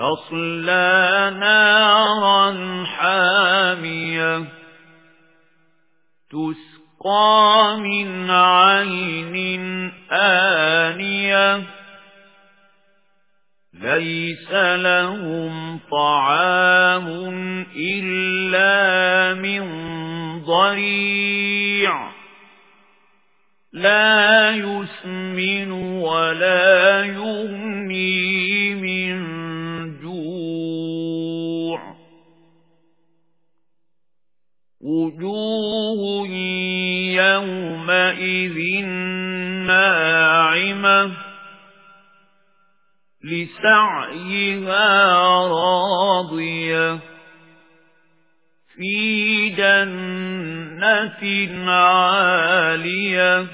تصلى نارا حامية تسقى من عين آنية ليس لهم طعام إلا من ضريع لا يسمن ولا يغني وجوه يومئذ ناعمة لسعيها راضية في جنة عالية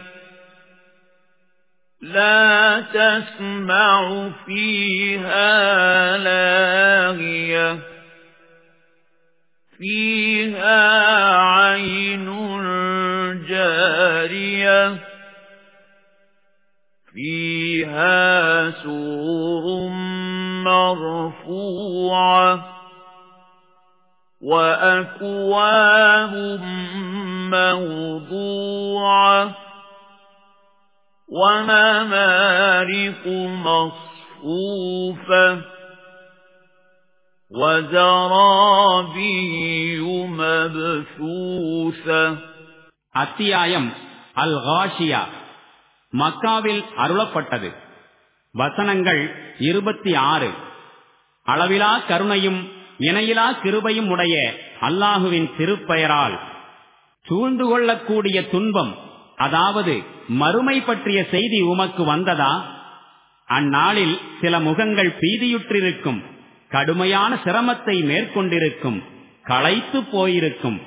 لا تسمع فيها لاغية فيها عين جارية فيها سور مرفوعة وأكواب موضوعة وممارق مصفوفة. அத்தியாயம் அல் ஹாஷியா மக்காவில் அருளப்பட்டது. வசனங்கள் இருபத்தி ஆறு. அளவிலா கருணையும் இணையிலா கிருபையும் உடைய அல்லாஹுவின் திருப்பெயரால் சூழ்ந்து கொள்ளக்கூடிய துன்பம் அதாவது மறுமை பற்றிய செய்தி உமக்கு வந்ததா? அந்நாளில் சில முகங்கள் பீதியுற்றிருக்கும். கடுமையான சிரமத்தை மேற்கொண்டிருக்கும் களைத்து போயிருக்கும்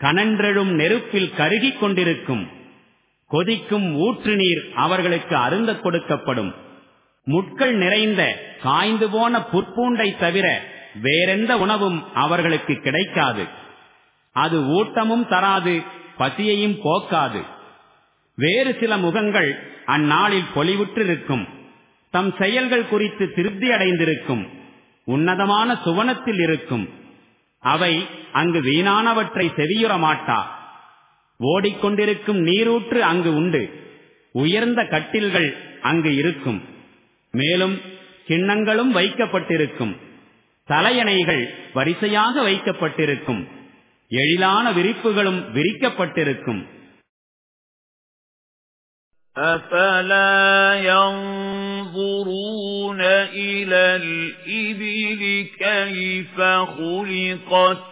கனன்றெழும் நெருப்பில் கருகிக் கொண்டிருக்கும் கொதிக்கும் ஊற்று நீர் அவர்களுக்கு அருந்த கொடுக்கப்படும். முட்கள் நிறைந்த காய்ந்து போன புற்பூண்டை தவிர வேறெந்த உணவும் அவர்களுக்கு கிடைக்காது. அது ஊட்டமும் தராது பசியையும் போக்காது. வேறு சில முகங்கள் அந்நாளில் பொலிவுற்றிருக்கும். தம் செயல்கள் குறித்து திருப்தி அடைந்திருக்கும். உன்னதமான சுவனத்தில் இருக்கும். அவை அங்கு வீணானவற்றை செவியுற மாட்டா. ஓடிக்கொண்டிருக்கும் நீரூற்று அங்கு உண்டு. உயர்ந்த கட்டில்கள் அங்கு இருக்கும். மேலும் கிண்ணங்களும் வைக்கப்பட்டிருக்கும். தலையணைகள் வரிசையாக வைக்கப்பட்டிருக்கும். எழிலான விரிப்புகளும் விரிக்கப்பட்டிருக்கும். أَفَلَا يَنظُرُونَ إِلَى الْإِبِلِ كَيْفَ خُلِقَتْ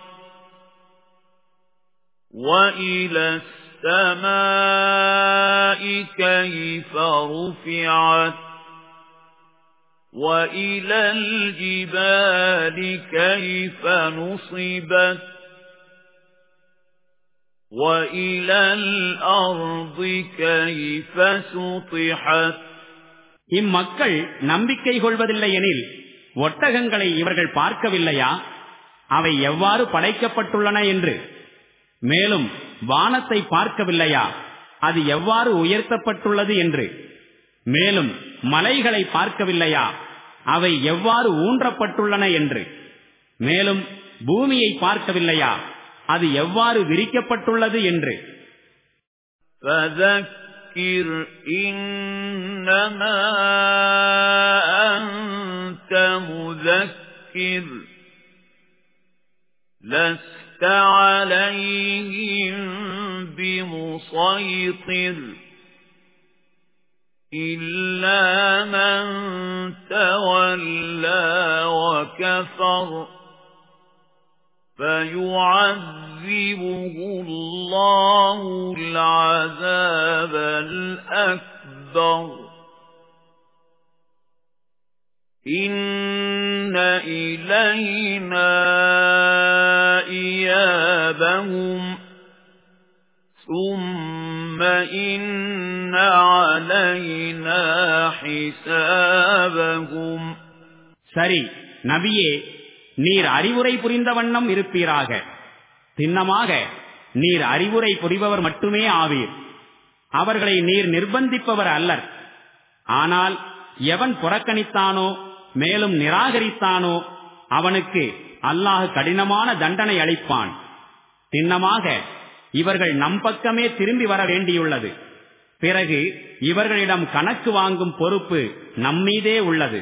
وَإِلَى السَّمَاءِ كَيْفَ رُفِعَتْ وَإِلَى الْجِبَالِ كَيْفَ نُصِبَتْ وَإِلَى الْأَرْضِ كَيْفَ سُطِحَتْ இம்மக்கள் நம்பிக்கை கொள்வதில்லை எனில் ஒட்டகங்களை இவர்கள் பார்க்கவில்லையா அவை எவ்வாறு படைக்கப்பட்டுள்ளன என்று மேலும் வானத்தை பார்க்கவில்லையா அது எவ்வாறு உயர்த்தப்பட்டுள்ளது என்று மேலும் மலைகளை பார்க்கவில்லையா அவை எவ்வாறு ஊன்றப்பட்டுள்ளன என்று மேலும் பூமியை பார்க்கவில்லையா அது எவ்வாறு விரிக்கப்பட்டுள்ளது என்று فذكر إنما أنت مذكر لست عليهم بمسيطر إلا من تولى وكفر فيعذبه الله العذاب الأكبر إِنَّ إِلَيْنَا إِيَابَهُمْ ثُمَّ إِنَّ عَلَيْنَا حِسَابَهُمْ சரி நபியே நீர் அறிவுரை புரிந்த வண்ணம் இருப்பீராக. சின்னமாக நீர் அறிவுரை புரிபவர் மட்டுமே ஆவீர். அவர்களை நீர் நிர்பந்திப்பவர் அல்லர். ஆனால் எவன் புறக்கணித்தானோ மேலும் நிராகரித்தானோ அவனுக்கு அல்லாஹ் கடினமான தண்டனை அளிப்பான். சின்னமாக இவர்கள் நம் பக்கமே திரும்பி வர வேண்டியுள்ளது. பிறகு இவர்களிடம் கணக்கு வாங்கும் பொறுப்பு நம்மீதே உள்ளது.